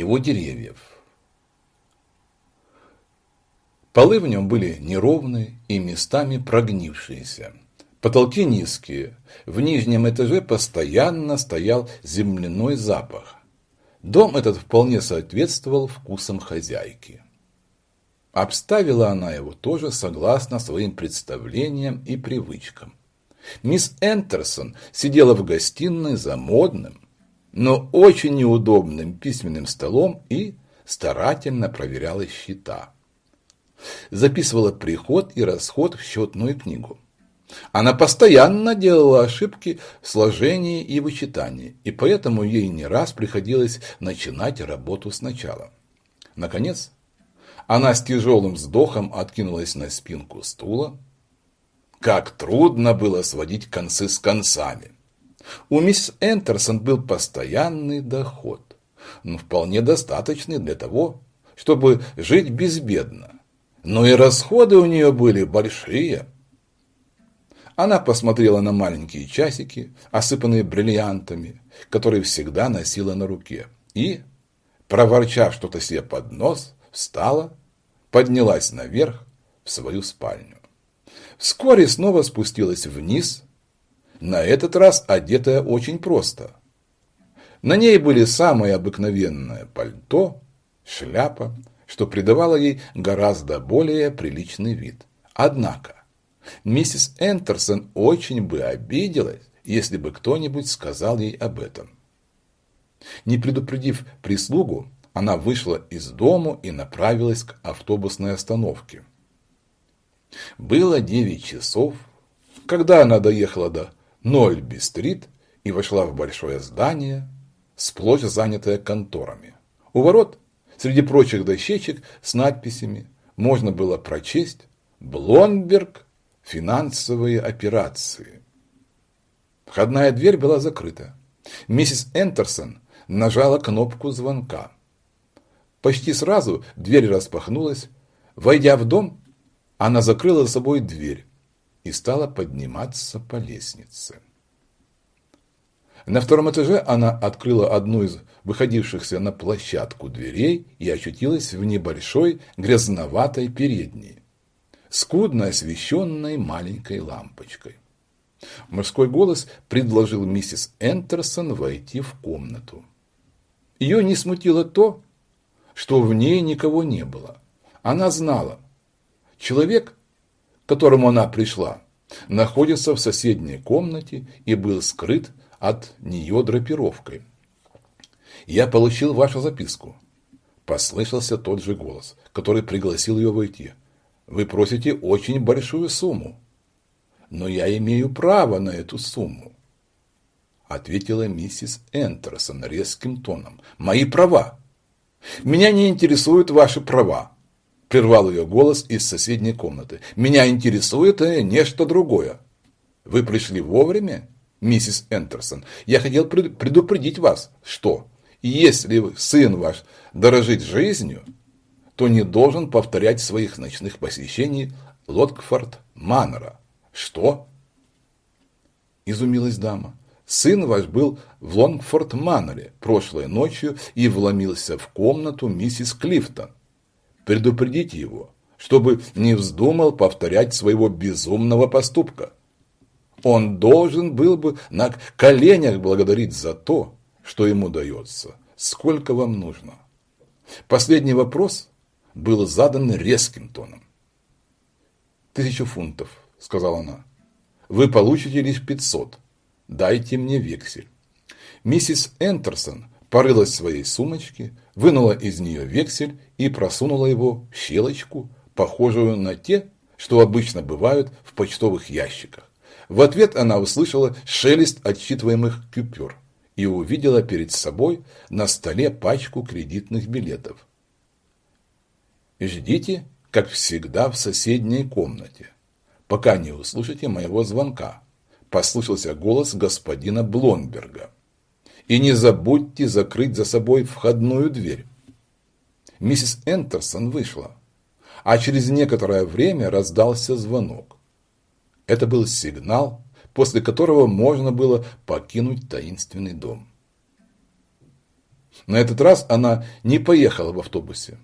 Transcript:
его деревьев. Полы в нем были неровные и местами прогнившиеся. Потолки низкие. В нижнем этаже постоянно стоял земляной запах. Дом этот вполне соответствовал вкусам хозяйки. Обставила она его тоже согласно своим представлениям и привычкам. Мисс Энтерсон сидела в гостиной за модным, но очень неудобным письменным столом и старательно проверяла счета. Записывала приход и расход в счетную книгу. Она постоянно делала ошибки в сложении и вычитании, и поэтому ей не раз приходилось начинать работу сначала. Наконец, она с тяжелым вздохом откинулась на спинку стула. Как трудно было сводить концы с концами. У мисс Энтерсон был постоянный доход, но вполне достаточный для того, чтобы жить безбедно. Но и расходы у нее были большие. Она посмотрела на маленькие часики, осыпанные бриллиантами, которые всегда носила на руке, и, проворчав что-то себе под нос, встала, поднялась наверх в свою спальню. Вскоре снова спустилась вниз, на этот раз одетая очень просто. На ней были самое обыкновенное пальто, шляпа, что придавало ей гораздо более приличный вид. Однако, миссис Энтерсон очень бы обиделась, если бы кто-нибудь сказал ей об этом. Не предупредив прислугу, она вышла из дому и направилась к автобусной остановке. Было девять часов, когда она доехала до Нольби-стрит и вошла в большое здание, сплошь занятое конторами. У ворот Среди прочих дощечек с надписями можно было прочесть «Блонберг. Финансовые операции». Входная дверь была закрыта. Миссис Энтерсон нажала кнопку звонка. Почти сразу дверь распахнулась. Войдя в дом, она закрыла за собой дверь и стала подниматься по лестнице. На втором этаже она открыла одну из выходившихся на площадку дверей и очутилась в небольшой грязноватой передней, скудно освещенной маленькой лампочкой. Мужской голос предложил миссис Энтерсон войти в комнату. Ее не смутило то, что в ней никого не было. Она знала, человек, которому она пришла, находится в соседней комнате и был скрыт от нее драпировкой. «Я получил вашу записку», – послышался тот же голос, который пригласил ее войти. «Вы просите очень большую сумму, но я имею право на эту сумму», – ответила миссис Энтерсон резким тоном. «Мои права! Меня не интересуют ваши права!» – прервал ее голос из соседней комнаты. «Меня интересует э, нечто другое. Вы пришли вовремя?» миссис Энтерсон, я хотел предупредить вас, что если сын ваш дорожит жизнью, то не должен повторять своих ночных посещений Лоткфорд Маннера. Что? Изумилась дама. Сын ваш был в Лонгфорд Маннере прошлой ночью и вломился в комнату миссис Клифтон. Предупредите его, чтобы не вздумал повторять своего безумного поступка. Он должен был бы на коленях благодарить за то, что ему дается. Сколько вам нужно? Последний вопрос был задан резким тоном. «Тысячу фунтов», – сказала она. «Вы получите лишь пятьсот. Дайте мне вексель». Миссис Энтерсон порылась в своей сумочке, вынула из нее вексель и просунула его в щелочку, похожую на те, что обычно бывают в почтовых ящиках. В ответ она услышала шелест отсчитываемых купюр и увидела перед собой на столе пачку кредитных билетов. «Ждите, как всегда, в соседней комнате, пока не услышите моего звонка», послышался голос господина Блонберга. «И не забудьте закрыть за собой входную дверь». Миссис Энтерсон вышла, а через некоторое время раздался звонок. Это был сигнал, после которого можно было покинуть таинственный дом. На этот раз она не поехала в автобусе.